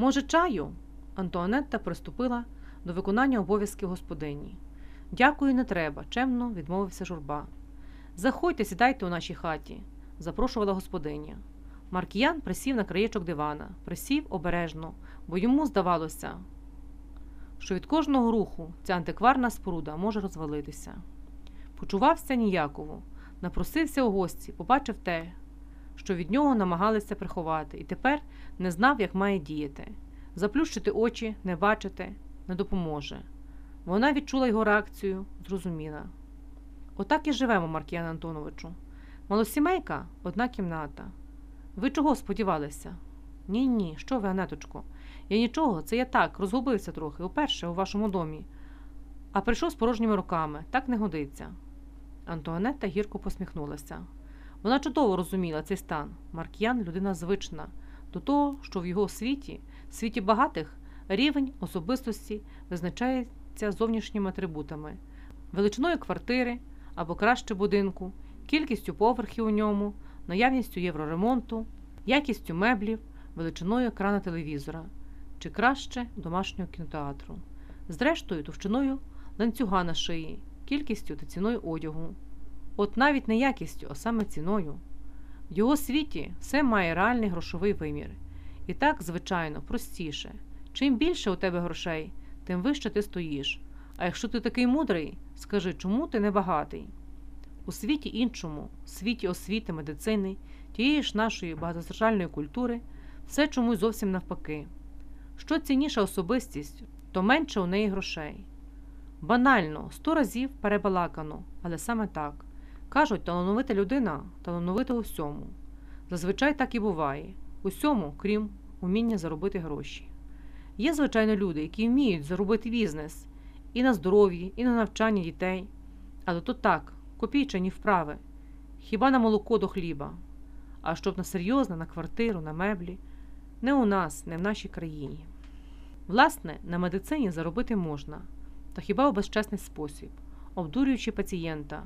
Може, чаю? Антуанетта приступила до виконання обов'язків господині. Дякую, не треба, чемно відмовився журба. Заходьте, сідайте у нашій хаті, запрошувала господиня. Маркіян присів на краєчок дивана, присів обережно, бо йому здавалося, що від кожного руху ця антикварна споруда може розвалитися. Почувався ніяково, напросився у гості, побачив те, що від нього намагалися приховати, і тепер не знав, як має діяти. Заплющити очі, не бачити не допоможе. Вона відчула його реакцію, зрозуміла. Отак і живемо, Маркіян Антоновичу. Малосімейка одна кімната. Ви чого сподівалися? Ні, ні, що ви, Анеточко? Я нічого, це я так, розгубився трохи, уперше у вашому домі, а прийшов з порожніми руками, так не годиться. Антуанетта гірко посміхнулася. Вона чудово розуміла цей стан. Марк'ян людина звична до того, що в його світі, світі багатих, рівень особистості визначається зовнішніми атрибутами, величиною квартири або краще будинку, кількістю поверхів у ньому, наявністю євроремонту, якістю меблів, величиною екрана телевізора чи краще домашнього кінотеатру, зрештою, товщиною ланцюга на шиї, кількістю та ціною одягу. От навіть не якістю, а саме ціною. В його світі все має реальний грошовий вимір. І так, звичайно, простіше. Чим більше у тебе грошей, тим вище ти стоїш. А якщо ти такий мудрий, скажи, чому ти не багатий? У світі іншому, світі освіти, медицини, тієї ж нашої багатостраждальної культури, все чомусь зовсім навпаки. Що цінніша особистість, то менше у неї грошей. Банально, сто разів перебалакано, але саме так. Кажуть, талановита людина талановита у всьому. Зазвичай так і буває усьому, крім уміння заробити гроші. Є, звичайно, люди, які вміють заробити бізнес і на здоров'ї, і на навчання дітей. Але то так, копійчані вправи, хіба на молоко до хліба, а щоб на серйозне, на квартиру, на меблі, не у нас, не в нашій країні. Власне, на медицині заробити можна, та хіба у безчесний спосіб, обдурюючи пацієнта,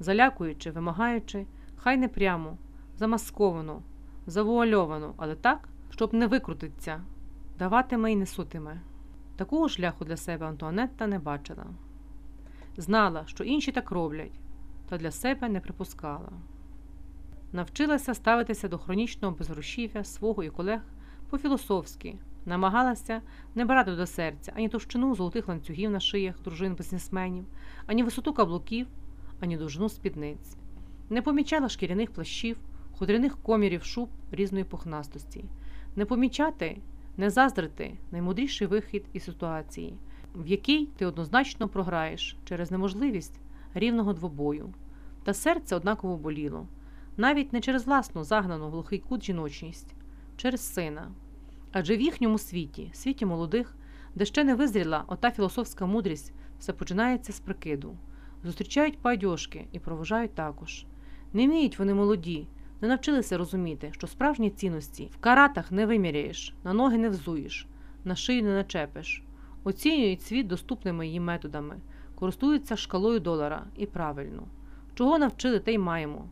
залякуючи, вимагаючи, хай не прямо, замасковано, завуальовано, але так, щоб не викрутиться, даватиме і несутиме. Такого шляху для себе Антуанетта не бачила. Знала, що інші так роблять, та для себе не припускала. Навчилася ставитися до хронічного безгрошів'я свого і колег по-філософськи, намагалася не брати до серця ані товщину золотих ланцюгів на шиях дружин бізнесменів, ані висоту каблуків, ані довжину спідниць, не помічала шкіряних плащів, худряних комірів шуб різної пухнастості, не помічати, не заздрити наймудріший вихід із ситуації, в якій ти однозначно програєш через неможливість рівного двобою, та серце однаково боліло, навіть не через власну загнану глухий кут жіночність, через сина. Адже в їхньому світі, світі молодих, де ще не визріла ота філософська мудрість, все починається з прикиду. Зустрічають падьошки і проважають також. Не вміють вони молоді, не навчилися розуміти, що справжні цінності в каратах не виміряєш, на ноги не взуєш, на шию не начепиш, оцінюють світ доступними їм методами, користуються шкалою долара і правильно. Чого навчили, те й маємо.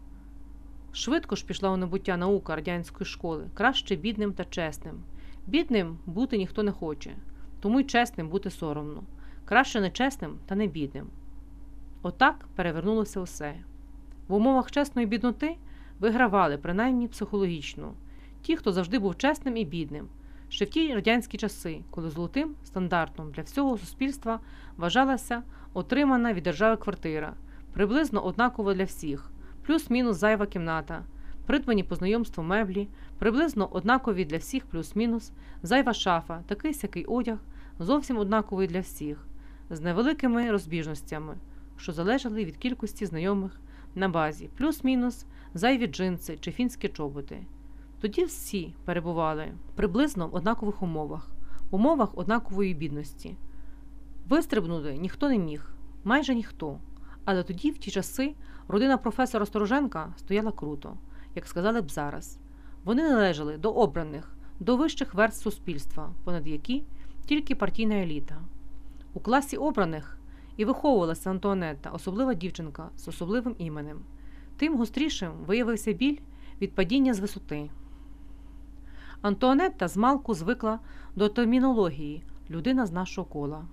Швидко ж пішла у небуття наука радянської школи, краще бідним та чесним. Бідним бути ніхто не хоче, тому й чесним бути соромно, краще нечесним та не бідним. Отак перевернулося усе. В умовах чесної бідноти вигравали, принаймні психологічно, ті, хто завжди був чесним і бідним, ще в ті радянські часи, коли золотим стандартом для всього суспільства вважалася отримана від держави квартира, приблизно однакова для всіх, плюс-мінус зайва кімната, придбані по знайомству меблі, приблизно однакові для всіх, плюс-мінус, зайва шафа, такий сякий одяг, зовсім однаковий для всіх, з невеликими розбіжностями, що залежали від кількості знайомих на базі, плюс-мінус, зайві джинси чи фінські чоботи. Тоді всі перебували приблизно в однакових умовах, в умовах однакової бідності. Вистрибнути ніхто не міг, майже ніхто. Але тоді, в ті часи, родина професора Стороженка стояла круто, як сказали б зараз. Вони належали до обраних, до вищих верств суспільства, понад які тільки партійна еліта. У класі обраних і виховувалася Антуанетта, особлива дівчинка з особливим іменем. Тим гострішим виявився біль від падіння з висоти. Антуанетта змалку звикла до термінології людина з нашого кола.